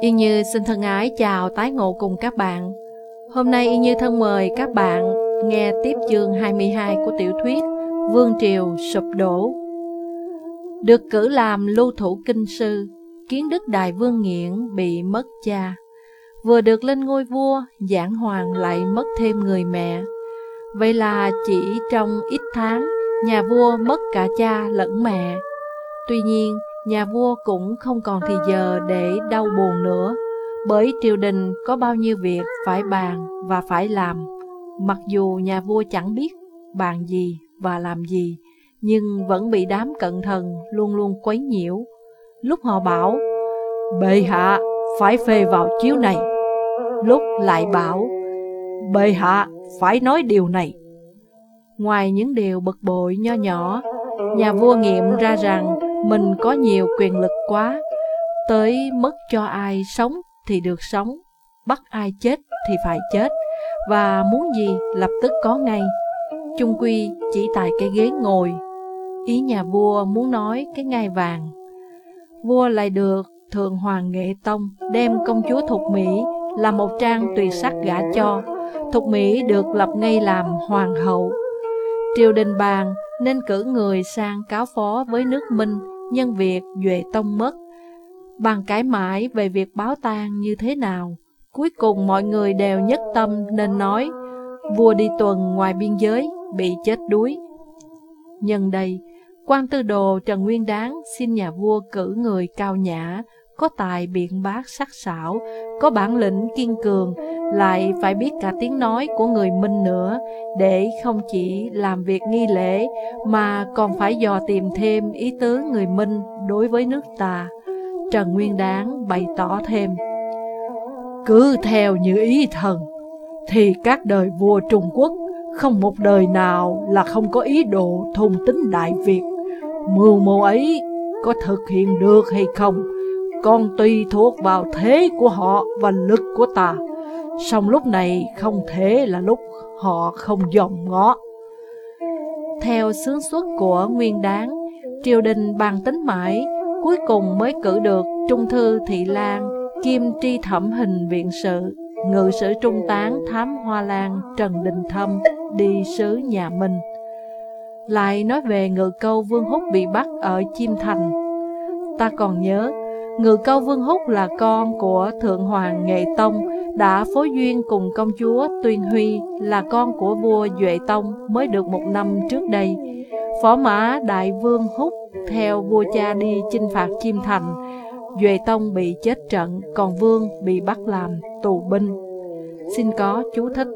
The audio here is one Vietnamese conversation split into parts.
Yên Như xin thân ái chào tái ngộ cùng các bạn. Hôm nay Yên Như thân mời các bạn nghe tiếp chương 22 của tiểu thuyết Vương Triều Sụp Đổ. Được cử làm lưu thủ kinh sư, kiến đức đại vương nghiện bị mất cha. Vừa được lên ngôi vua, giảng hoàng lại mất thêm người mẹ. Vậy là chỉ trong ít tháng, nhà vua mất cả cha lẫn mẹ. Tuy nhiên, nhà vua cũng không còn thì giờ để đau buồn nữa, bởi triều đình có bao nhiêu việc phải bàn và phải làm. Mặc dù nhà vua chẳng biết bàn gì và làm gì, nhưng vẫn bị đám cận thần luôn luôn quấy nhiễu. Lúc họ bảo, bệ hạ phải phê vào chiếu này, lúc lại bảo, bệ hạ phải nói điều này. Ngoài những điều bực bội nho nhỏ, nhà vua nghiệm ra rằng mình có nhiều quyền lực quá, tới mất cho ai sống thì được sống, bắt ai chết thì phải chết, và muốn gì lập tức có ngay. Chung quy chỉ tại cái ghế ngồi, ý nhà vua muốn nói cái ngai vàng. Vua lại được Thượng Hoàng Nghệ Tông đem công chúa Thục Mỹ là một trang tùy sắc gả cho. Thục Mỹ được lập ngay làm hoàng hậu. Triều đình bàn nên cử người sang cáo phó với nước Minh nhân việc Duệ Tông mất. Bằng cãi mãi về việc báo tang như thế nào, cuối cùng mọi người đều nhất tâm nên nói vua đi tuần ngoài biên giới bị chết đuối. Nhân đây, quan tư đồ Trần Nguyên Đáng xin nhà vua cử người cao nhã, có tài biện bác sắc sảo, có bản lĩnh kiên cường, lại phải biết cả tiếng nói của người Minh nữa, để không chỉ làm việc nghi lễ, mà còn phải dò tìm thêm ý tứ người Minh đối với nước ta. Trần Nguyên Đáng bày tỏ thêm, Cứ theo như ý thần, thì các đời vua Trung Quốc không một đời nào là không có ý đồ thôn tính Đại Việt. Mưu mô ấy có thực hiện được hay không, còn tùy thuộc vào thế của họ và lực của ta. Song lúc này không thể là lúc họ không dòm ngó. Theo xướng xuất của Nguyên Đáng, triều đình bàn tính mãi, cuối cùng mới cử được Trung Thư Thị Lan, Kim Tri Thẩm Hình Viện Sự, Ngự sử Trung Tán Thám Hoa Lan Trần Đình Thâm đi sứ nhà Minh. Lại nói về ngự câu Vương Húc bị bắt ở Chim Thành. Ta còn nhớ, ngự câu Vương Húc là con của Thượng Hoàng Nghệ Tông, đã phối duyên cùng công chúa Tuyên Huy là con của vua Duệ Tông mới được một năm trước đây. Phó mã Đại Vương Húc theo vua cha đi chinh phạt Chim Thành, Duệ Tông bị chết trận, còn Vương bị bắt làm tù binh. Xin có chú thích.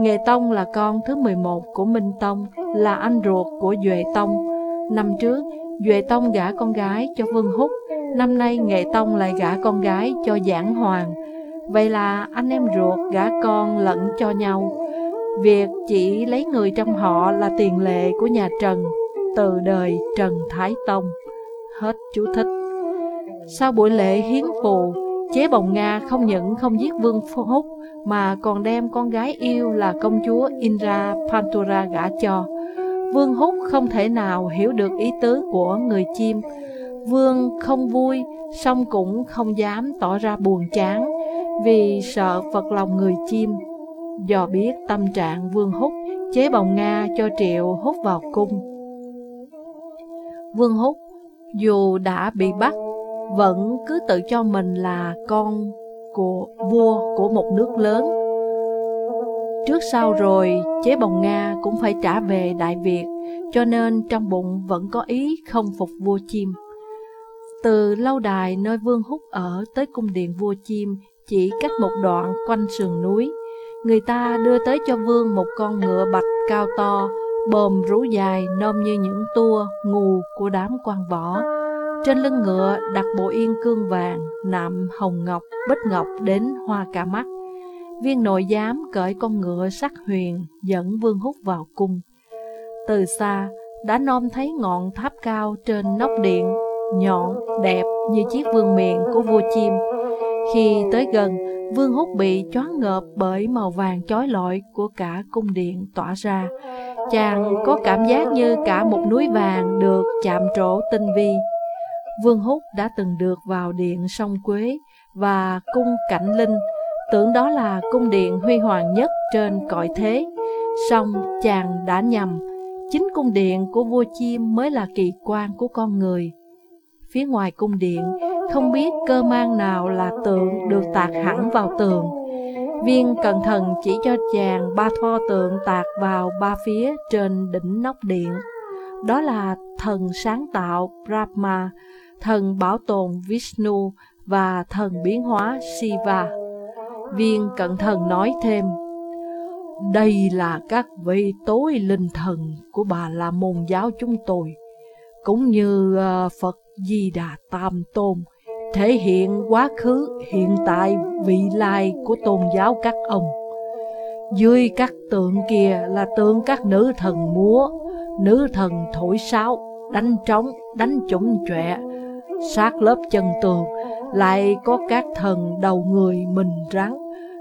Nghệ Tông là con thứ 11 của Minh Tông, là anh ruột của Duệ Tông. Năm trước, Duệ Tông gả con gái cho Vương Húc, năm nay Nghệ Tông lại gả con gái cho Giảng Hoàng. Vậy là anh em ruột gả con lẫn cho nhau. Việc chỉ lấy người trong họ là tiền lệ của nhà Trần, từ đời Trần Thái Tông. Hết chú thích. Sau buổi lễ hiến phù, chế bồng Nga không những không giết Vương Phú Húc, mà còn đem con gái yêu là công chúa Indra Pantura gả cho. Vương Húc không thể nào hiểu được ý tứ của người chim. Vương không vui, song cũng không dám tỏ ra buồn chán, vì sợ phật lòng người chim. Do biết tâm trạng Vương Húc, chế bồng Nga cho Triệu hút vào cung. Vương Húc, dù đã bị bắt, vẫn cứ tự cho mình là con của vua của một nước lớn. Trước sau rồi, chế bồng Nga cũng phải trả về Đại Việt, cho nên trong bụng vẫn có ý không phục vua chim. Từ lâu đài nơi Vương Húc ở tới cung điện vua chim chỉ cách một đoạn quanh sườn núi. Người ta đưa tới cho Vương một con ngựa bạch cao to, bồm rú dài nôm như những tua ngù của đám quan võ. Trên lưng ngựa đặt bộ yên cương vàng, nạm hồng ngọc, bích ngọc đến hoa cả mắt. Viên nội giám cởi con ngựa sắc huyền dẫn Vương Húc vào cung. Từ xa, đã nom thấy ngọn tháp cao trên nóc điện, nhọn, đẹp như chiếc vương miện của vua chim. Khi tới gần, Vương Húc bị choáng ngợp bởi màu vàng chói lọi của cả cung điện tỏa ra. Chàng có cảm giác như cả một núi vàng được chạm trổ tinh vi. Vương Húc đã từng được vào điện sông Quế và cung Cảnh Linh, tưởng đó là cung điện huy hoàng nhất trên cõi thế. Song chàng đã nhầm, chính cung điện của vua chim mới là kỳ quan của con người. Phía ngoài cung điện, không biết cơ mang nào là tượng được tạc hẳn vào tường. Viên cẩn thận chỉ cho chàng ba pho tượng tạc vào ba phía trên đỉnh nóc điện. Đó là thần sáng tạo Brahma, thần bảo tồn Vishnu và thần biến hóa Shiva. Viên cận thần nói thêm, đây là các vị tối linh thần của bà la môn giáo chúng tôi, cũng như ờ, Phật Di Đà Tam Tôn, thể hiện quá khứ, hiện tại, vị lai của tôn giáo các ông. Dưới các tượng kia là tượng các nữ thần múa, nữ thần thổi sáo, đánh trống, đánh chủng chọe, sát lớp chân tường, lại có các thần đầu người mình rắn,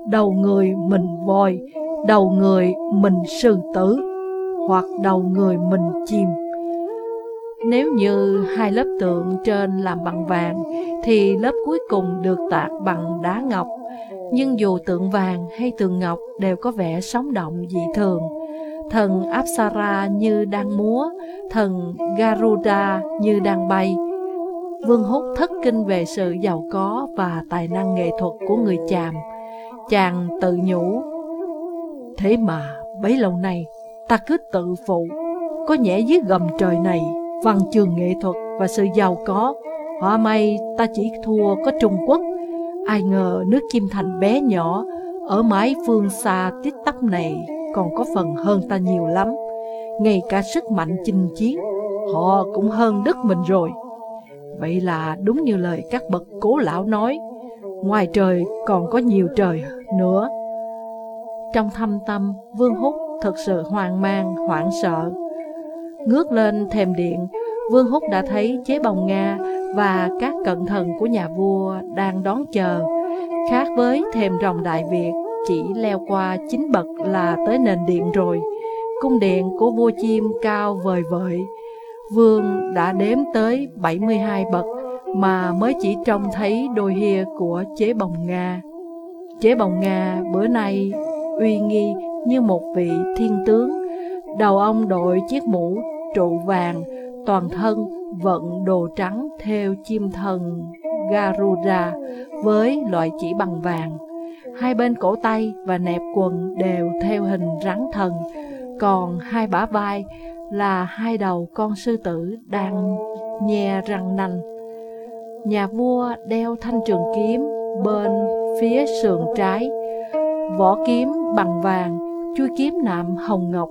đầu người mình voi, đầu người mình sư tử, hoặc đầu người mình chim. Nếu như hai lớp tượng trên làm bằng vàng, thì lớp cuối cùng được tạc bằng đá ngọc. Nhưng dù tượng vàng hay tượng ngọc đều có vẻ sống động dị thường. Thần Apsara như đang múa, thần Garuda như đang bay. Vương Húc thất kinh về sự giàu có và tài năng nghệ thuật của người chàm. Chàng tự nhủ, thế mà bấy lâu nay ta cứ tự phụ, có nhẽ dưới gầm trời này văn trường nghệ thuật và sự giàu có. Họa may ta chỉ thua có Trung Quốc. Ai ngờ nước Kim Thành bé nhỏ, ở mái phương xa tít tắp này còn có phần hơn ta nhiều lắm. Ngay cả sức mạnh chinh chiến, họ cũng hơn đất mình rồi. Vậy là đúng như lời các bậc cố lão nói, ngoài trời còn có nhiều trời nữa. Trong thâm tâm, Vương Húc thật sự hoang mang, hoảng sợ. Ngước lên thềm điện, Vương Húc đã thấy chế bồng Nga và các cận thần của nhà vua đang đón chờ. Khác với thềm rồng Đại Việt, chỉ leo qua chín bậc là tới nền điện rồi. Cung điện của vua chim cao vời vợi. Vương đã đếm tới 72 bậc mà mới chỉ trông thấy đôi hia của chế bồng Nga. Chế bồng Nga bữa nay uy nghi như một vị thiên tướng. Đầu ông đội chiếc mũ trụ vàng, toàn thân vận đồ trắng theo chim thần Garuda với loại chỉ bằng vàng. Hai bên cổ tay và nẹp quần đều theo hình rắn thần, còn hai bả vai là hai đầu con sư tử đang nhe răng nanh. Nhà vua đeo thanh trường kiếm bên phía sườn trái, vỏ kiếm bằng vàng, chuôi kiếm nạm hồng ngọc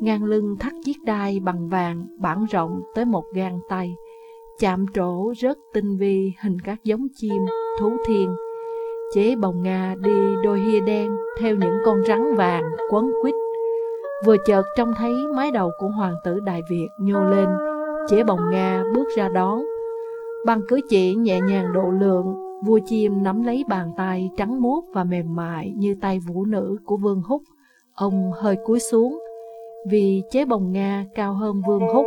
ngang lưng thắt chiếc đai bằng vàng bản rộng tới một gang tay, chạm trổ rất tinh vi hình các giống chim, thú thiên. Chế bồng Nga đi đôi hia đen theo những con rắn vàng quấn quýt. Vừa chợt trông thấy mái đầu của hoàng tử Đại Việt nhô lên, chế bồng Nga bước ra đón. Bằng cử chỉ nhẹ nhàng độ lượng, vua chim nắm lấy bàn tay trắng muốt và mềm mại như tay vũ nữ của Vương Húc. Ông hơi cúi xuống, vì chế bồng Nga cao hơn Vương Húc,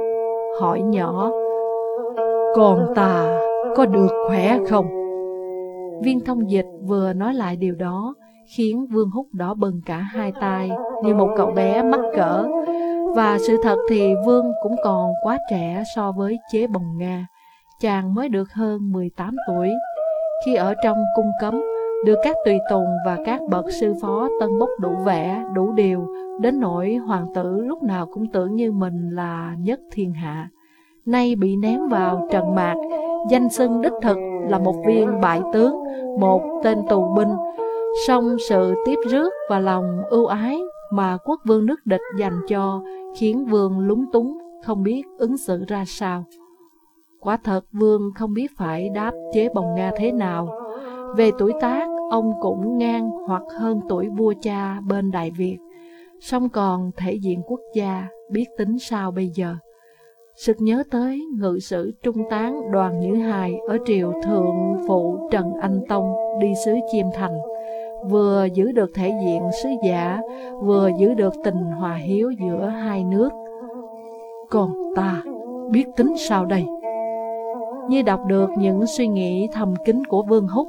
hỏi nhỏ, Còn ta có được khỏe không? Viên thông dịch vừa nói lại điều đó, khiến Vương Húc đỏ bừng cả hai tay như một cậu bé mắc cỡ. Và sự thật thì Vương cũng còn quá trẻ so với chế bồng Nga. Chàng mới được hơn 18 tuổi. Khi ở trong cung cấm, được các tùy tùng và các bậc sư phó tân bốc đủ vẻ, đủ điều, đến nỗi hoàng tử lúc nào cũng tưởng như mình là nhất thiên hạ. Nay bị ném vào trần mạc, danh xưng đích thực là một viên bại tướng, một tên tù binh, song sự tiếp rước và lòng ưu ái mà quốc vương nước địch dành cho khiến vương lúng túng, không biết ứng xử ra sao. Quả thật vương không biết phải đáp chế bồng Nga thế nào, về tuổi tác, ông cũng ngang hoặc hơn tuổi vua cha bên Đại Việt, song còn thể diện quốc gia, biết tính sao bây giờ. Sực nhớ tới ngự sử trung tán đoàn Nhữ Hài ở triều thượng phụ Trần Anh Tông đi sứ Chiêm Thành, vừa giữ được thể diện sứ giả, vừa giữ được tình hòa hiếu giữa hai nước. Còn ta biết tính sao đây? Như đọc được những suy nghĩ thầm kín của Vương Húc,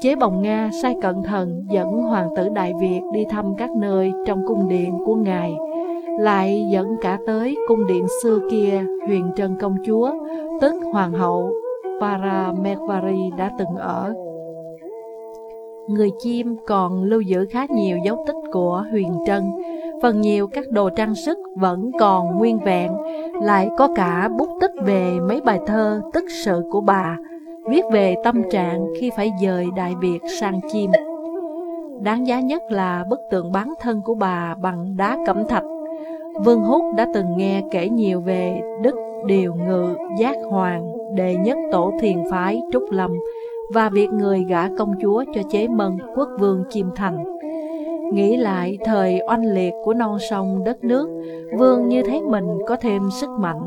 chế bồng Nga sai cận thần dẫn hoàng tử Đại Việt đi thăm các nơi trong cung điện của ngài, lại dẫn cả tới cung điện xưa kia huyền trân công chúa, tức hoàng hậu Paramekvari đã từng ở. Người chim còn lưu giữ khá nhiều dấu tích của huyền trân, phần nhiều các đồ trang sức vẫn còn nguyên vẹn, lại có cả bút tích về mấy bài thơ tức sự của bà, viết về tâm trạng khi phải dời Đại Việt sang chim. Đáng giá nhất là bức tượng bán thân của bà bằng đá cẩm thạch. Vương Húc đã từng nghe kể nhiều về Đức Điều Ngự Giác Hoàng, đệ nhất tổ thiền phái Trúc Lâm và việc người gả công chúa cho chế mân quốc vương Chim Thành. Nghĩ lại thời oanh liệt của non sông đất nước, Vương như thấy mình có thêm sức mạnh.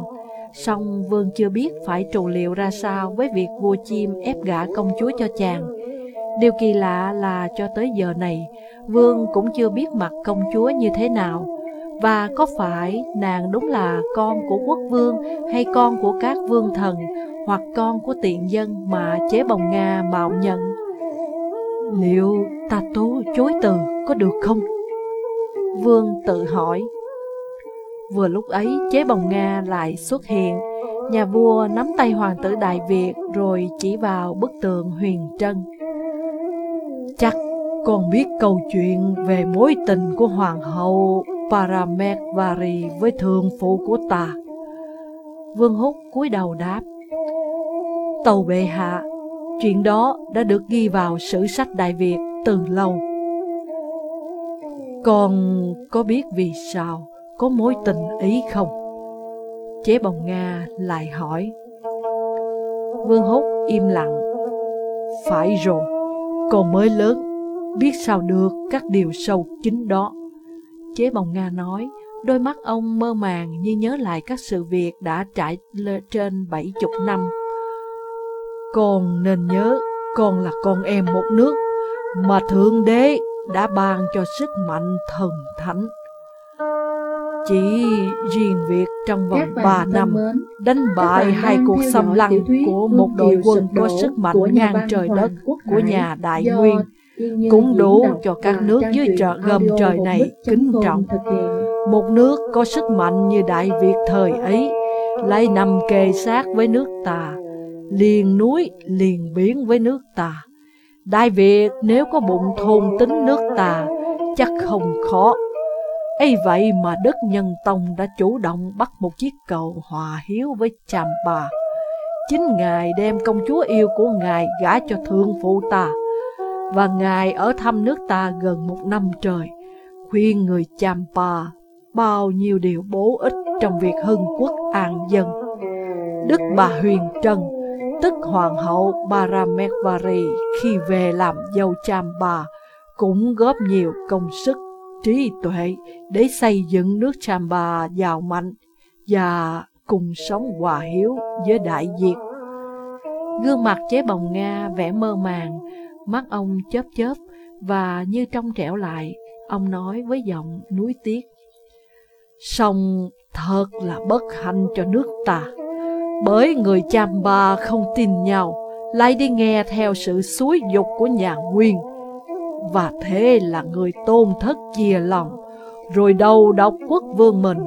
Song Vương chưa biết phải trù liệu ra sao với việc vua chim ép gả công chúa cho chàng. Điều kỳ lạ là cho tới giờ này, Vương cũng chưa biết mặt công chúa như thế nào. Và có phải nàng đúng là con của quốc vương hay con của các vương thần hoặc con của tiện dân mà chế bồng Nga mạo nhận? Liệu ta tố chối từ có được không? Vương tự hỏi. Vừa lúc ấy chế bồng Nga lại xuất hiện, nhà vua nắm tay hoàng tử Đại Việt rồi chỉ vào bức tượng huyền trân. Chắc con biết câu chuyện về mối tình của hoàng hậu Paramesvari với thường phụ của ta. Vương Húc cúi đầu đáp. Tàu bệ hạ, chuyện đó đã được ghi vào sử sách Đại Việt từ lâu. Con có biết vì sao có mối tình ý không? Chế bồng Nga lại hỏi. Vương Húc im lặng. Phải rồi, con mới lớn, biết sao được các điều sâu chính đó. Chế bồng Nga nói, đôi mắt ông mơ màng như nhớ lại các sự việc đã trải trên bảy chục năm. Con nên nhớ, con là con em một nước, mà Thượng Đế đã ban cho sức mạnh thần thánh. Chỉ riêng việc trong vòng 3 năm đánh bại hai cuộc xâm lăng của một đội quân có sức mạnh ngang trời đất của nhà Đại Nguyên cũng đủ cho các nước dưới trợ gầm trời này kính trọng. Một nước có sức mạnh như Đại Việt thời ấy lại nằm kề sát với nước ta, liền núi liền biển với nước ta. Đại Việt nếu có bụng thôn tính nước ta, chắc không khó ấy vậy mà Đức Nhân Tông đã chủ động bắt một chiếc cầu hòa hiếu với chàm bà. Chính Ngài đem công chúa yêu của Ngài gả cho thương phụ ta và Ngài ở thăm nước ta gần một năm trời, khuyên người Champa bao nhiêu điều bổ ích trong việc hưng quốc an dân. Đức bà Huyền Trân, tức Hoàng hậu Paramesvari khi về làm dâu Champa, cũng góp nhiều công sức, trí tuệ để xây dựng nước Champa giàu mạnh và cùng sống hòa hiếu với đại diệt. Gương mặt chế bồng Nga vẻ mơ màng, Mắt ông chớp chớp và như trong trẻo lại, ông nói với giọng núi tiếc. Song thật là bất hạnh cho nước ta, bởi người chăm ba không tin nhau, lại đi nghe theo sự suối dục của nhà Nguyên. Và thế là người tôn thất chia lòng, rồi đầu độc quốc vương mình,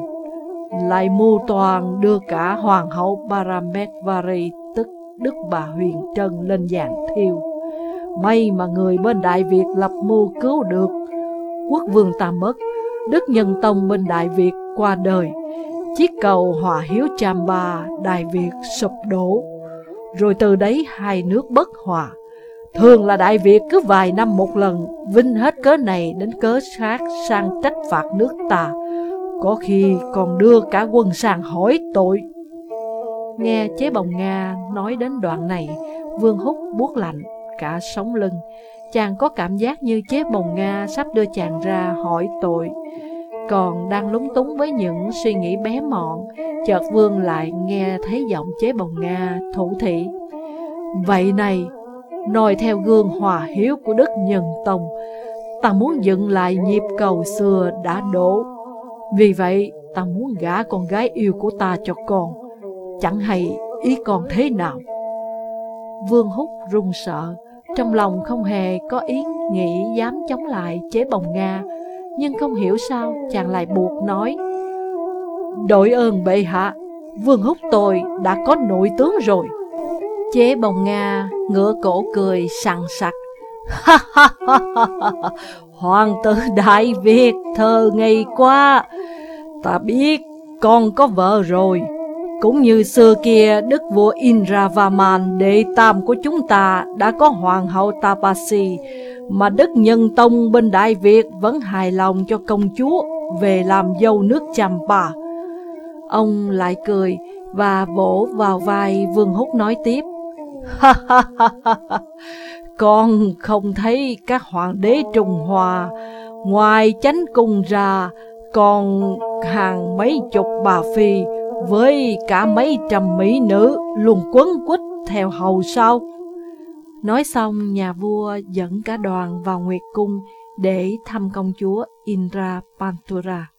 lại mưu toàn đưa cả hoàng hậu Paramesvari tức Đức Bà Huyền Trân lên dạng thiêu. May mà người bên Đại Việt lập mưu cứu được. Quốc vương ta mất Đức Nhân Tông bên Đại Việt qua đời. Chiếc cầu hòa hiếu Cham Ba Đại Việt sụp đổ. Rồi từ đấy hai nước bất hòa. Thường là Đại Việt cứ vài năm một lần Vinh hết cớ này đến cớ khác sang trách phạt nước ta Có khi còn đưa cả quân sang hỏi tội Nghe chế bồng Nga nói đến đoạn này Vương Húc buốt lạnh cả sống lưng. Chàng có cảm giác như chế bồng Nga sắp đưa chàng ra hỏi tội. Còn đang lúng túng với những suy nghĩ bé mọn, chợt vương lại nghe thấy giọng chế bồng Nga thủ thị. Vậy này, noi theo gương hòa hiếu của Đức Nhân Tông, ta muốn dựng lại nhịp cầu xưa đã đổ. Vì vậy, ta muốn gả con gái yêu của ta cho con. Chẳng hay ý con thế nào. Vương Húc run sợ, trong lòng không hề có ý nghĩ dám chống lại chế bồng Nga, nhưng không hiểu sao chàng lại buộc nói Đội ơn bệ hạ, Vương Húc tôi đã có nội tướng rồi. Chế bồng Nga ngửa cổ cười sằng sặc. Ha ha ha ha Hoàng tử Đại Việt thơ ngây qua, ta biết con có vợ rồi. Cũng như xưa kia, đức vua Indravaman đệ tam của chúng ta đã có hoàng hậu Tapasi, mà đức nhân tông bên Đại Việt vẫn hài lòng cho công chúa về làm dâu nước Champa. Ông lại cười và vỗ vào vai Vương Húc nói tiếp. Ha ha ha ha con không thấy các hoàng đế Trung Hoa, ngoài chánh cung ra, còn hàng mấy chục bà phi, với cả mấy trăm mỹ nữ luôn quấn quýt theo hầu sau. Nói xong, nhà vua dẫn cả đoàn vào Nguyệt Cung để thăm công chúa Indra Pantura.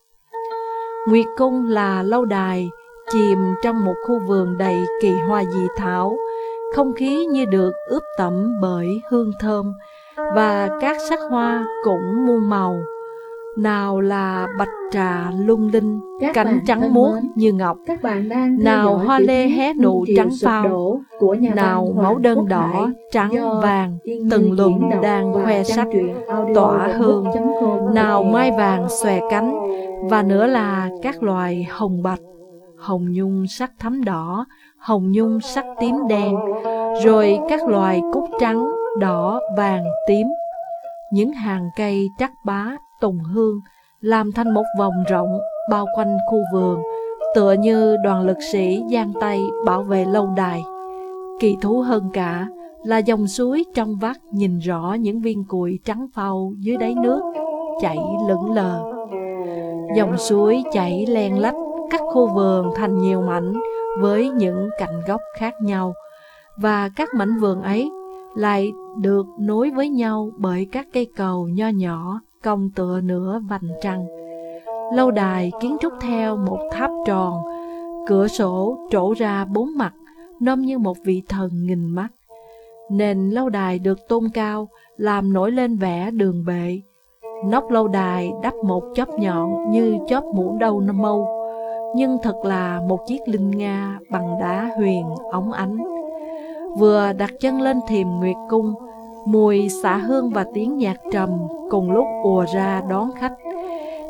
Nguyệt Cung là lâu đài chìm trong một khu vườn đầy kỳ hoa dị thảo, không khí như được ướp tẩm bởi hương thơm và các sắc hoa cũng muôn màu. Nào là bạch trà lung linh, các cánh trắng muốt như ngọc, các bạn đang nào hoa lê hé nụ trắng phao, của nhà nào máu đơn đỏ, trắng, vàng, từng luận đang khoe sắc, tỏa hương, nào mai vàng xòe cánh, và nữa là các loài hồng bạch, hồng nhung sắc thắm đỏ, hồng nhung sắc tím đen, rồi các loài cúc trắng, đỏ, vàng, tím. Những hàng cây trắc bá, tùng hương, làm thành một vòng rộng bao quanh khu vườn, tựa như đoàn lực sĩ giang tay bảo vệ lâu đài. Kỳ thú hơn cả là dòng suối trong vắt nhìn rõ những viên cùi trắng phau dưới đáy nước, chảy lững lờ. Dòng suối chảy len lách cắt khu vườn thành nhiều mảnh với những cạnh góc khác nhau, và các mảnh vườn ấy lại được nối với nhau bởi các cây cầu nho nhỏ cong tựa nửa vành trăng. Lâu đài kiến trúc theo một tháp tròn, cửa sổ trổ ra bốn mặt, nôm như một vị thần nghìn mắt. Nền lâu đài được tôn cao, làm nổi lên vẻ đường bệ. Nóc lâu đài đắp một chóp nhọn như chóp mũ đầu nâm mâu, nhưng thật là một chiếc linh nga bằng đá huyền óng ánh. Vừa đặt chân lên thềm nguyệt cung, mùi xả hương và tiếng nhạc trầm cùng lúc ùa ra đón khách.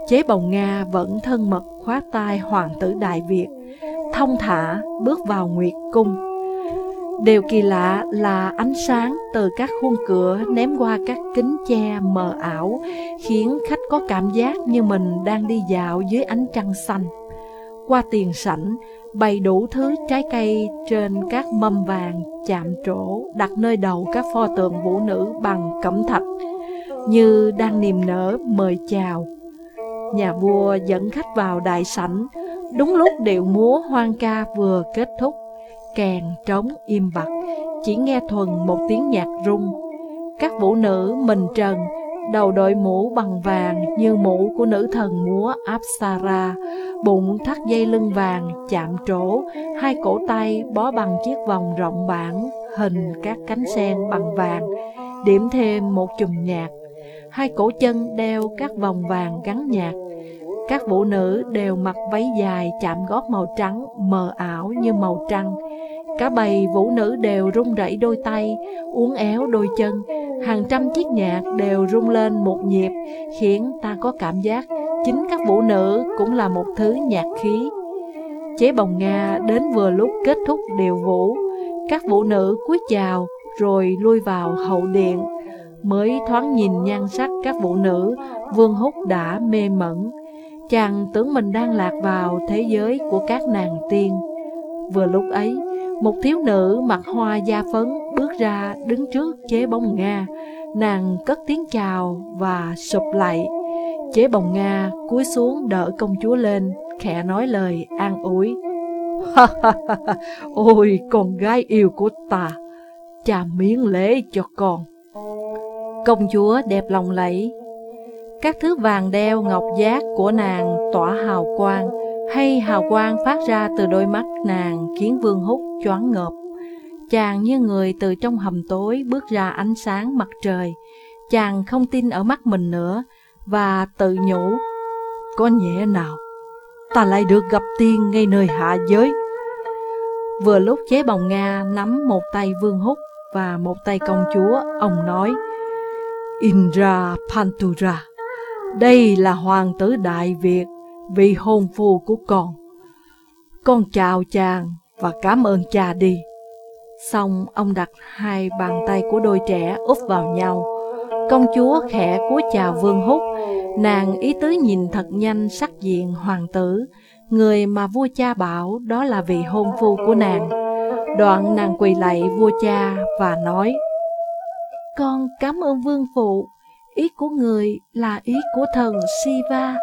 Chế bồng Nga vẫn thân mật khóa tai hoàng tử Đại Việt, thông thả bước vào nguyệt cung. Điều kỳ lạ là ánh sáng từ các khuôn cửa ném qua các kính che mờ ảo, khiến khách có cảm giác như mình đang đi dạo dưới ánh trăng xanh. Qua tiền sảnh, bày đủ thứ trái cây trên các mâm vàng chạm trổ đặt nơi đầu các pho tượng vũ nữ bằng cẩm thạch, như đang niềm nở mời chào. Nhà vua dẫn khách vào đại sảnh, đúng lúc điệu múa hoang ca vừa kết thúc, kèn trống im bặt, chỉ nghe thuần một tiếng nhạc rung. Các vũ nữ mình trần, đầu đội mũ bằng vàng như mũ của nữ thần múa Apsara, bụng thắt dây lưng vàng chạm trổ, hai cổ tay bó bằng chiếc vòng rộng bản, hình các cánh sen bằng vàng, điểm thêm một chùm nhạc. Hai cổ chân đeo các vòng vàng gắn nhạc. Các vũ nữ đều mặc váy dài chạm gót màu trắng, mờ ảo như màu trăng. Cả bầy vũ nữ đều rung rẩy đôi tay, uốn éo đôi chân, hàng trăm chiếc nhạc đều rung lên một nhịp, khiến ta có cảm giác chính các vũ nữ cũng là một thứ nhạc khí. Chế bồng Nga đến vừa lúc kết thúc điều vũ, các vũ nữ cúi chào rồi lui vào hậu điện. Mới thoáng nhìn nhan sắc các vũ nữ, Vương Húc đã mê mẩn. Chàng tưởng mình đang lạc vào thế giới của các nàng tiên. Vừa lúc ấy, một thiếu nữ mặc hoa da phấn bước ra đứng trước chế bông Nga. Nàng cất tiếng chào và sụp lại Chế bồng Nga cúi xuống đỡ công chúa lên, khẽ nói lời an ủi. Ôi con gái yêu của ta, cha miếng lễ cho con. Công chúa đẹp lòng lẫy, các thứ vàng đeo ngọc giác của nàng tỏa hào quang, hay hào quang phát ra từ đôi mắt nàng khiến Vương Húc choáng ngợp chàng như người từ trong hầm tối bước ra ánh sáng mặt trời. Chàng không tin ở mắt mình nữa và tự nhủ, có nhẹ nào, ta lại được gặp tiên ngay nơi hạ giới. Vừa lúc chế bồng Nga nắm một tay Vương Húc và một tay công chúa, ông nói, Indra Pantura, đây là hoàng tử Đại Việt, vị hôn phu của con. Con chào chàng và cảm ơn cha đi. Xong ông đặt hai bàn tay của đôi trẻ úp vào nhau. Công chúa khẽ cúi chào Vương Húc, nàng ý tứ nhìn thật nhanh sắc diện hoàng tử, người mà vua cha bảo đó là vị hôn phu của nàng. Đoạn nàng quỳ lạy vua cha và nói, Con cảm ơn vương phụ, ý của người là ý của thần Siva.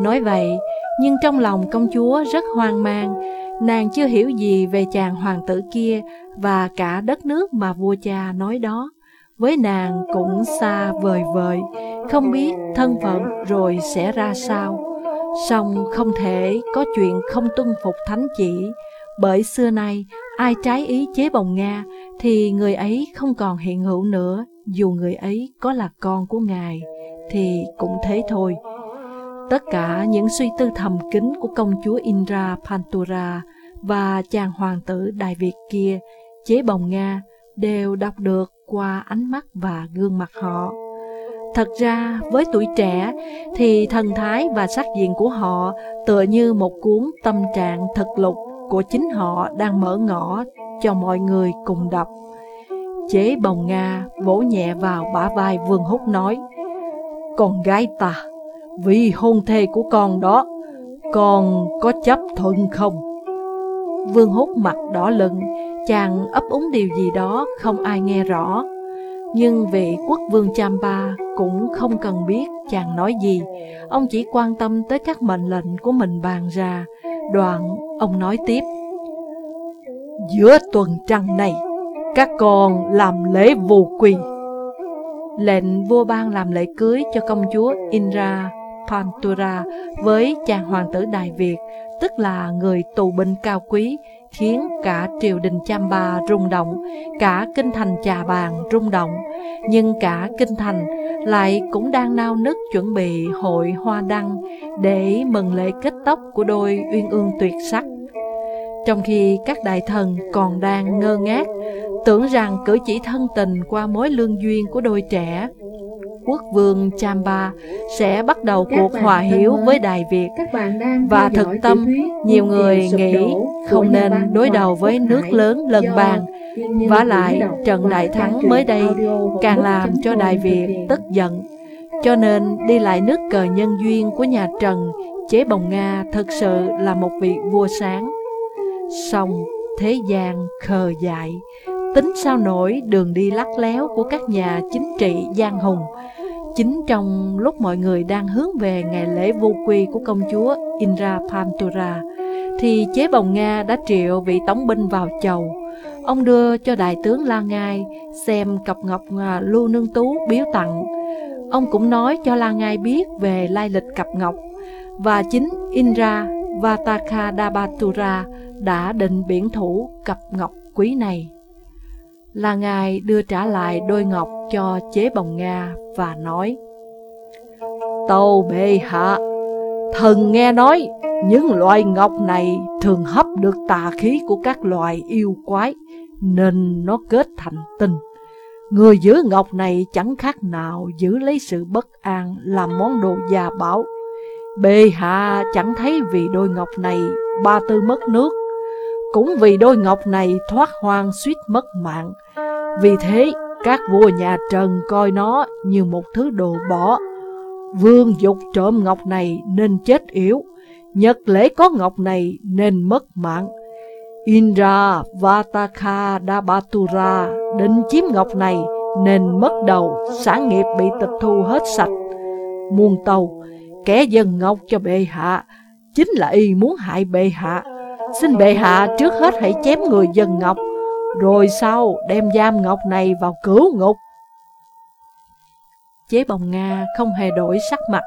Nói vậy, nhưng trong lòng công chúa rất hoang mang, nàng chưa hiểu gì về chàng hoàng tử kia và cả đất nước mà vua cha nói đó. Với nàng cũng xa vời vời, không biết thân phận rồi sẽ ra sao. Song không thể có chuyện không tuân phục thánh chỉ, bởi xưa nay ai trái ý chế bồng Nga thì người ấy không còn hiện hữu nữa, dù người ấy có là con của Ngài thì cũng thế thôi. Tất cả những suy tư thầm kín của công chúa Indra Pantura và chàng hoàng tử Đại Việt kia, chế bồng Nga, đều đọc được qua ánh mắt và gương mặt họ. Thật ra, với tuổi trẻ, thì thần thái và sắc diện của họ tựa như một cuốn tâm trạng thực lục của chính họ đang mở ngõ cho mọi người cùng đọc. Chế bồng Nga vỗ nhẹ vào bả vai Vương Húc nói, Con gái ta, vì hôn thê của con đó, con có chấp thuận không? Vương hốt mặt đỏ lừng chàng ấp úng điều gì đó không ai nghe rõ. Nhưng vị quốc vương Champa cũng không cần biết chàng nói gì, ông chỉ quan tâm tới các mệnh lệnh của mình bàn ra. Đoạn, ông nói tiếp. Giữa tuần trăng này, các con làm lễ vô quỳ Lệnh vua ban làm lễ cưới cho công chúa Indra Pantura với chàng hoàng tử Đại Việt, tức là người tù binh cao quý, khiến cả triều đình Cham Ba rung động, cả kinh thành Trà Bàn rung động, nhưng cả kinh thành lại cũng đang nao nức chuẩn bị hội hoa đăng để mừng lễ kết tóc của đôi uyên ương tuyệt sắc. Trong khi các đại thần còn đang ngơ ngác, tưởng rằng cử chỉ thân tình qua mối lương duyên của đôi trẻ, quốc vương Champa sẽ bắt đầu cuộc hòa hiếu với Đại Việt. Và thực tâm, nhiều người nghĩ không nên đối đầu với nước lớn lần bàn. Và lại, trận đại thắng mới đây càng làm cho Đại Việt tức giận. Cho nên đi lại nước cờ nhân duyên của nhà Trần, chế bồng Nga thực sự là một vị vua sáng. Xong, thế gian khờ dại, tính sao nổi đường đi lắc léo của các nhà chính trị giang hùng. Chính trong lúc mọi người đang hướng về ngày lễ vô quy của công chúa Indra Pantura, thì chế bồng Nga đã triệu vị tống binh vào chầu. Ông đưa cho đại tướng La Ngai xem cặp ngọc à, lưu nương tú biếu tặng. Ông cũng nói cho La Ngai biết về lai lịch cặp ngọc, và chính Indra Vatakadabatura đã định biển thủ cặp ngọc quý này là Ngài đưa trả lại đôi ngọc cho chế bồng Nga và nói Tâu bệ hạ, thần nghe nói những loại ngọc này thường hấp được tà khí của các loài yêu quái nên nó kết thành tinh. Người giữ ngọc này chẳng khác nào giữ lấy sự bất an làm món đồ gia bảo. Bệ hạ chẳng thấy vì đôi ngọc này ba tư mất nước cũng vì đôi ngọc này thoát hoang suýt mất mạng. Vì thế, các vua nhà Trần coi nó như một thứ đồ bỏ. Vương dục trộm ngọc này nên chết yếu, nhật lễ có ngọc này nên mất mạng. Indra Vataka Dabatura định chiếm ngọc này nên mất đầu, sản nghiệp bị tịch thu hết sạch. Muôn tàu, kẻ dân ngọc cho bệ hạ, chính là y muốn hại bệ hạ. Xin bệ hạ trước hết hãy chém người dân ngọc, rồi sau đem giam ngọc này vào cửu ngục. Chế bồng Nga không hề đổi sắc mặt,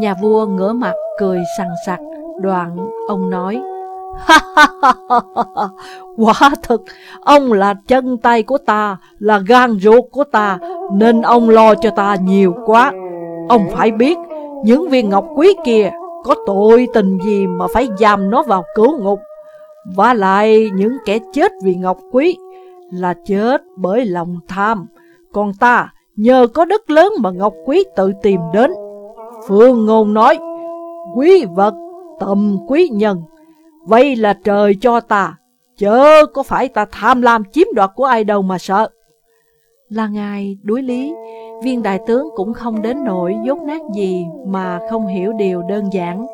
nhà vua ngửa mặt cười sằng sặc, đoạn ông nói, Quả thực, ông là chân tay của ta, là gan ruột của ta, nên ông lo cho ta nhiều quá. Ông phải biết, những viên ngọc quý kia có tội tình gì mà phải giam nó vào cứu ngục. Và lại những kẻ chết vì ngọc quý là chết bởi lòng tham. Còn ta nhờ có đất lớn mà ngọc quý tự tìm đến. Phương Ngôn nói, quý vật tầm quý nhân. Vậy là trời cho ta, chớ có phải ta tham lam chiếm đoạt của ai đâu mà sợ. Là ngài đối lý, viên đại tướng cũng không đến nỗi dốt nát gì mà không hiểu điều đơn giản.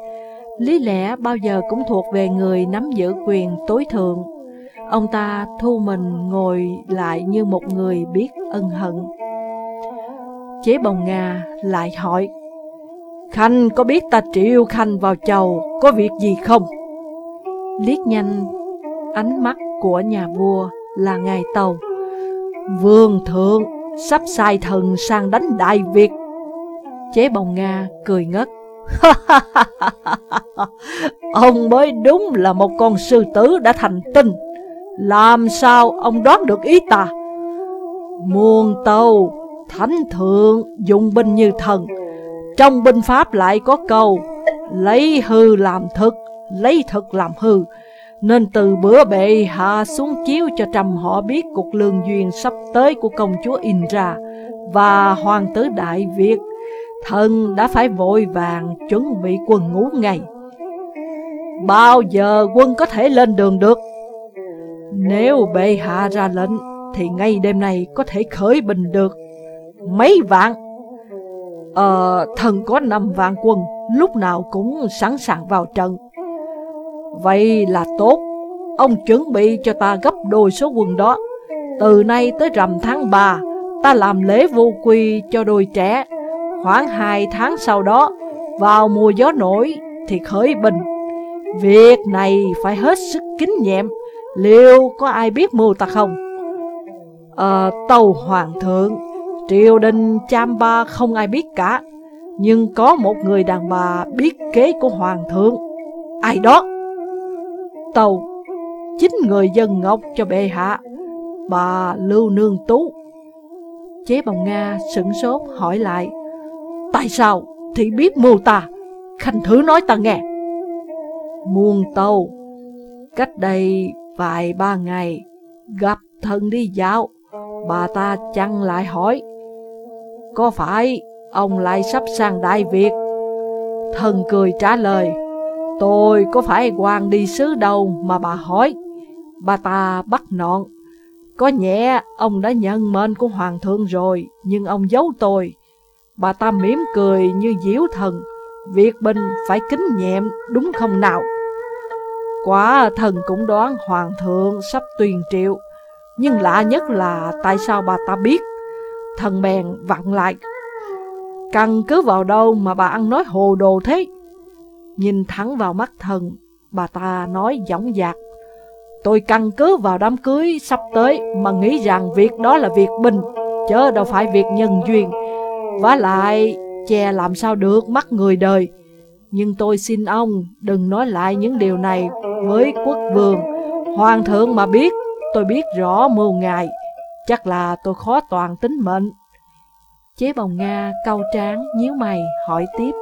Lý lẽ bao giờ cũng thuộc về người nắm giữ quyền tối thượng. Ông ta thu mình ngồi lại như một người biết ân hận. Chế bồng Nga lại hỏi, Khanh có biết ta triệu Khanh vào chầu có việc gì không? Liếc nhanh ánh mắt của nhà vua là ngài tàu. Vương thượng sắp sai thần sang đánh Đại Việt. Chế bồng Nga cười ngất. ông mới đúng là một con sư tử đã thành tinh. Làm sao ông đoán được ý ta? Muôn tàu, thánh thượng dùng binh như thần. Trong binh pháp lại có câu, lấy hư làm thực, lấy thực làm hư. Nên từ bữa bệ hạ xuống chiếu cho trầm họ biết cuộc lương duyên sắp tới của công chúa Indra và hoàng tử Đại Việt, thần đã phải vội vàng chuẩn bị quân ngủ ngày. Bao giờ quân có thể lên đường được? Nếu bệ hạ ra lệnh, thì ngay đêm nay có thể khởi bình được. Mấy vạn? Ờ, thần có năm vạn quân, lúc nào cũng sẵn sàng vào trận. Vậy là tốt, ông chuẩn bị cho ta gấp đôi số quân đó. Từ nay tới rằm tháng 3, ta làm lễ vô quy cho đôi trẻ. Khoảng 2 tháng sau đó, vào mùa gió nổi thì khởi bình Việc này phải hết sức kín nhẹm, liệu có ai biết mưu ta không? Ờ, tàu hoàng thượng, triều đình cham ba không ai biết cả, nhưng có một người đàn bà biết kế của hoàng thượng. Ai đó? tàu chính người dân ngọc cho bệ hạ, bà Lưu Nương Tú. Chế bồng Nga sửng sốt hỏi lại, tại sao thì biết mưu ta, khanh thử nói ta nghe. Muôn tàu, cách đây vài ba ngày, gặp thần đi dạo, bà ta chăng lại hỏi, có phải ông lại sắp sang Đại Việt? Thần cười trả lời, Tôi có phải quan đi xứ đâu mà bà hỏi. Bà ta bắt nọn. Có nhẹ ông đã nhận mệnh của hoàng thượng rồi, nhưng ông giấu tôi. Bà ta mỉm cười như diễu thần. Việc binh phải kính nhẹm đúng không nào? Quả thần cũng đoán hoàng thượng sắp tuyền triệu. Nhưng lạ nhất là tại sao bà ta biết? Thần bèn vặn lại. Căn cứ vào đâu mà bà ăn nói hồ đồ thế? Nhìn thẳng vào mắt thần, bà ta nói giọng dạc. Tôi căn cứ vào đám cưới sắp tới mà nghĩ rằng việc đó là việc bình, chớ đâu phải việc nhân duyên. Và lại, che làm sao được mắt người đời. Nhưng tôi xin ông đừng nói lại những điều này với quốc vương. Hoàng thượng mà biết, tôi biết rõ mưu ngài. Chắc là tôi khó toàn tính mệnh. Chế bồng Nga cau tráng nhíu mày hỏi tiếp.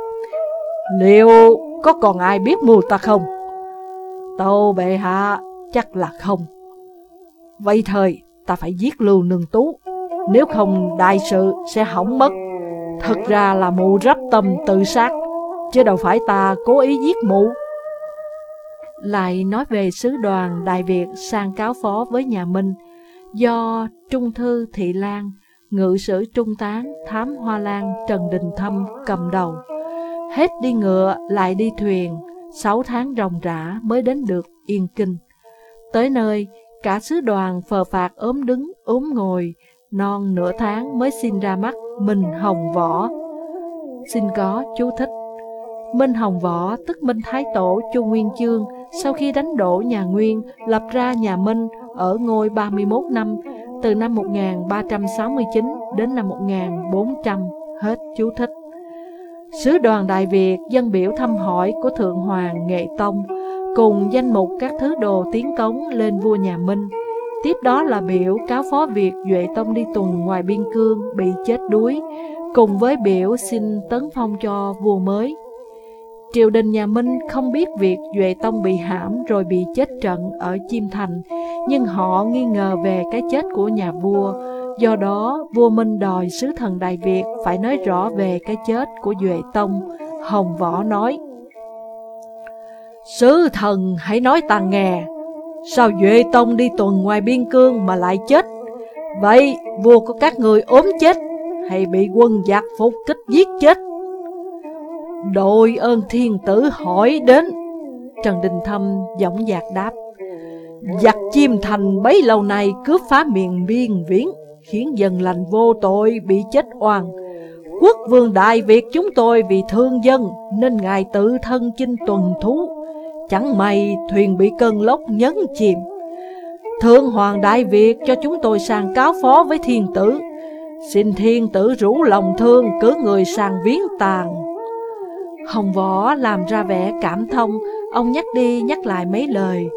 Liệu có còn ai biết mưu ta không? Tâu bệ hạ, chắc là không. Vậy thời, ta phải giết lưu nương tú, nếu không đại sự sẽ hỏng mất. Thật ra là mụ rắp tâm tự sát, chứ đâu phải ta cố ý giết mụ. Lại nói về sứ đoàn Đại Việt sang cáo phó với nhà Minh, do Trung Thư Thị Lan, ngự sử Trung Tán, Thám Hoa Lan Trần Đình Thâm cầm đầu. Hết đi ngựa lại đi thuyền, sáu tháng ròng rã mới đến được Yên Kinh. Tới nơi, cả sứ đoàn phờ phạt ốm đứng, ốm ngồi, non nửa tháng mới xin ra mắt, Minh Hồng Võ. Xin có, chú thích. Minh Hồng Võ, tức Minh Thái Tổ Chu Nguyên Chương, sau khi đánh đổ nhà Nguyên, lập ra nhà Minh ở ngôi 31 năm, từ năm 1369 đến năm 1400 hết chú thích. Sứ đoàn Đại Việt, dân biểu thăm hỏi của Thượng Hoàng Nghệ Tông, cùng danh mục các thứ đồ tiến cống lên vua nhà Minh. Tiếp đó là biểu cáo phó việt Duệ Tông đi tuần ngoài biên cương bị chết đuối, cùng với biểu xin tấn phong cho vua mới. Triều đình nhà Minh không biết việc Duệ Tông bị hãm rồi bị chết trận ở Chiêm Thành, nhưng họ nghi ngờ về cái chết của nhà vua. Do đó, vua Minh đòi sứ thần Đại Việt phải nói rõ về cái chết của Duệ Tông. Hồng Võ nói, Sứ thần hãy nói ta nghe, sao Duệ Tông đi tuần ngoài biên cương mà lại chết? Vậy vua của các người ốm chết hay bị quân giặc phục kích giết chết? Đội ơn thiên tử hỏi đến Trần Đình Thâm giọng dạc đáp Giặc chim thành bấy lâu nay cướp phá miền biên viễn, Khiến dân lành vô tội bị chết oan Quốc vương Đại Việt chúng tôi vì thương dân Nên ngài tự thân chinh tuần thú Chẳng may thuyền bị cơn lốc nhấn chìm. Thượng Hoàng Đại Việt cho chúng tôi sang cáo phó với thiên tử. Xin thiên tử rủ lòng thương cử người sang viếng tàn Hồng Võ làm ra vẻ cảm thông, ông nhắc đi nhắc lại mấy lời,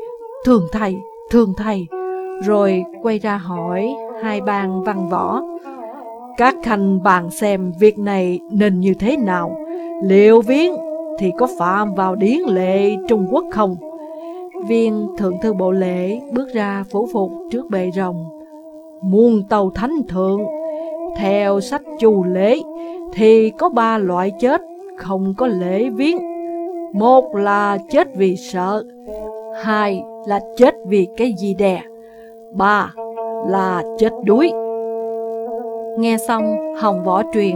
thường thầy, thường thầy, rồi quay ra hỏi hai bàn văn võ. Các khanh bàn xem việc này nên như thế nào, liệu viếng thì có phạm vào điển lệ Trung Quốc không? Viên thượng thư bộ lễ bước ra phủ phục trước bệ rồng. Muôn tàu thánh thượng, theo sách chu lễ thì có ba loại chết không có lễ viếng. Một là chết vì sợ, hai là chết vì cái gì đè, ba là chết đuối. Nghe xong, Hồng Võ truyền,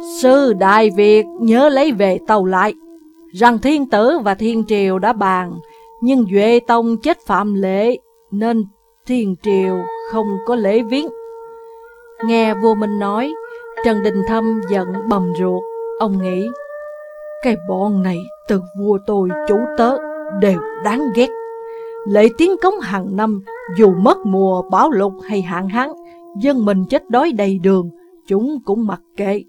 Sư Đại Việt nhớ lấy về tàu lại, rằng thiên tử và thiên triều đã bàn, nhưng Duệ Tông chết phạm lễ, nên thiên triều không có lễ viếng. Nghe vua Minh nói, Trần Đình Thâm giận bầm ruột, Ông nghĩ, cái bọn này từ vua tôi chủ tớ đều đáng ghét. Lễ tiến cống hàng năm, dù mất mùa bão lụt hay hạn hán, dân mình chết đói đầy đường, chúng cũng mặc kệ.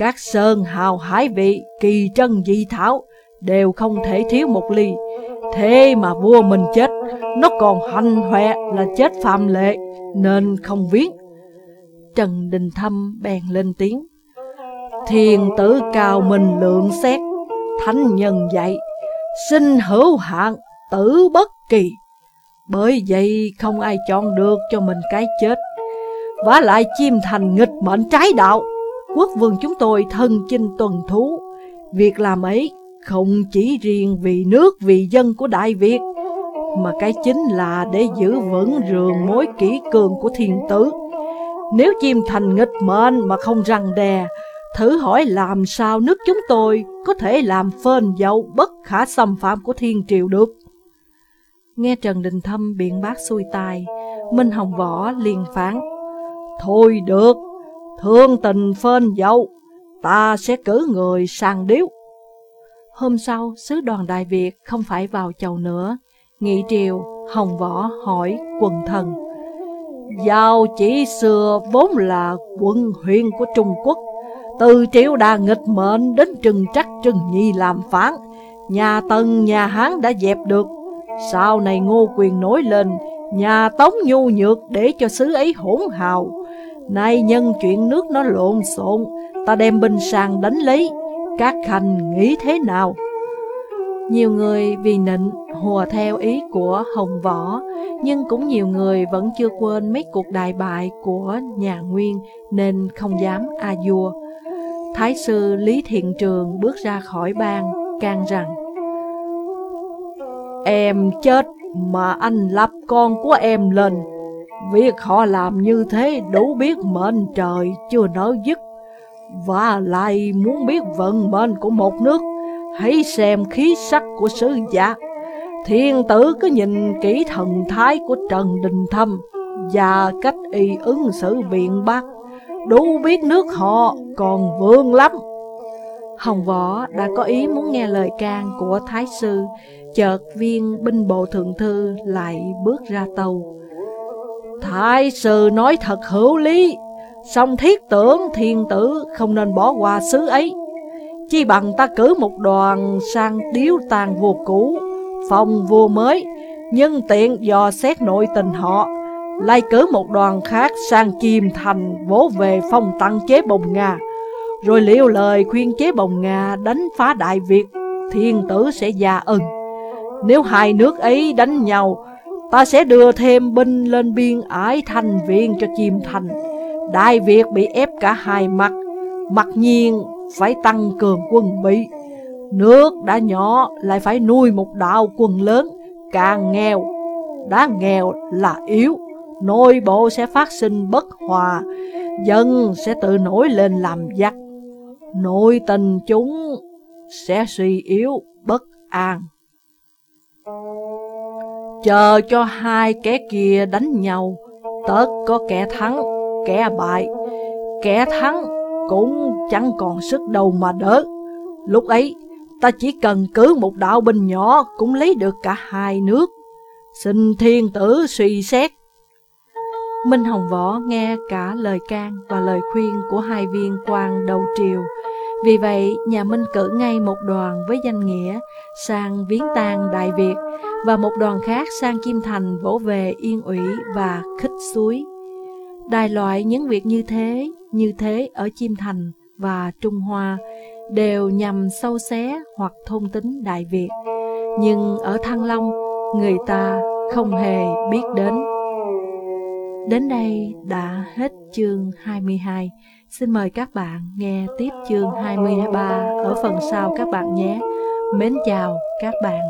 Các sơn hào hải vị, kỳ trân dị thảo đều không thể thiếu một ly. Thế mà vua mình chết, nó còn hành hoẹ là chết phạm lệ, nên không viếng. Trần Đình Thâm bèn lên tiếng. Thiền tử cao mình lượng xét, thánh nhân dạy, sinh hữu hạn, tử bất kỳ. Bởi vậy không ai chọn được cho mình cái chết. Vả lại chim thành nghịch mệnh trái đạo, quốc vương chúng tôi thân chinh tuần thú. Việc làm ấy không chỉ riêng vì nước vì dân của Đại Việt, mà cái chính là để giữ vững rường mối kỹ cường của thiên tử. Nếu chim thành nghịch mệnh mà không răng đè, Thử hỏi làm sao nước chúng tôi có thể làm phên dậu bất khả xâm phạm của thiên triều được? Nghe Trần Đình Thâm biện bác xuôi tai, Minh Hồng Võ liền phán. Thôi được, thương tình phên dậu, ta sẽ cử người sang điếu. Hôm sau, sứ đoàn Đại Việt không phải vào chầu nữa. Nghị triều, Hồng Võ hỏi quần thần. Giao chỉ xưa vốn là quận huyện của Trung Quốc từ triệu đà nghịch mệnh đến trừng trắc trừng nhi làm phán, nhà Tân, nhà Hán đã dẹp được. Sau này ngô quyền nổi lên, nhà Tống nhu nhược để cho xứ ấy hỗn hào. Nay nhân chuyện nước nó lộn xộn, ta đem binh sang đánh lấy, các khanh nghĩ thế nào? Nhiều người vì nịnh hùa theo ý của Hồng Võ, nhưng cũng nhiều người vẫn chưa quên mấy cuộc đại bại của nhà Nguyên nên không dám a vua. Thái sư Lý Thiện Trường bước ra khỏi bang, can rằng Em chết mà anh lập con của em lên Việc họ làm như thế đủ biết mệnh trời chưa nỡ dứt Và lại muốn biết vận mệnh của một nước Hãy xem khí sắc của sứ giả Thiên tử cứ nhìn kỹ thần thái của Trần Đình Thâm Và cách y ứng xử biện bác đủ biết nước họ còn vương lắm. Hồng Võ đã có ý muốn nghe lời can của Thái Sư, chợt viên binh bộ thượng thư lại bước ra tàu. Thái Sư nói thật hữu lý, song thiết tưởng thiên tử không nên bỏ qua xứ ấy. Chi bằng ta cử một đoàn sang điếu tàn vua cũ, phòng vua mới, nhân tiện dò xét nội tình họ, lai cử một đoàn khác sang chìm thành vỗ về phong tăng chế bồng Nga, rồi liệu lời khuyên chế bồng Nga đánh phá Đại Việt, thiên tử sẽ già ân. Nếu hai nước ấy đánh nhau, ta sẽ đưa thêm binh lên biên ải thành viện cho chìm thành. Đại Việt bị ép cả hai mặt, mặc nhiên phải tăng cường quân Mỹ. Nước đã nhỏ lại phải nuôi một đạo quân lớn, càng nghèo, đã nghèo là yếu, nội bộ sẽ phát sinh bất hòa, dân sẽ tự nổi lên làm giặc, nội tình chúng sẽ suy yếu, bất an. Chờ cho hai kẻ kia đánh nhau, tất có kẻ thắng, kẻ bại, kẻ thắng cũng chẳng còn sức đâu mà đỡ. Lúc ấy, ta chỉ cần cứ một đạo binh nhỏ cũng lấy được cả hai nước. Xin thiên tử suy xét. Minh Hồng Võ nghe cả lời can và lời khuyên của hai viên quan đầu triều. Vì vậy, nhà Minh cử ngay một đoàn với danh nghĩa sang viếng tang Đại Việt và một đoàn khác sang Kim Thành vỗ về Yên ủy và Khích Suối. Đài loại những việc như thế, như thế ở Chim Thành và Trung Hoa đều nhằm sâu xé hoặc thôn tính Đại Việt. Nhưng ở Thăng Long, người ta không hề biết đến. Đến đây đã hết chương 22. Xin mời các bạn nghe tiếp chương 23 ở phần sau các bạn nhé. Mến chào các bạn.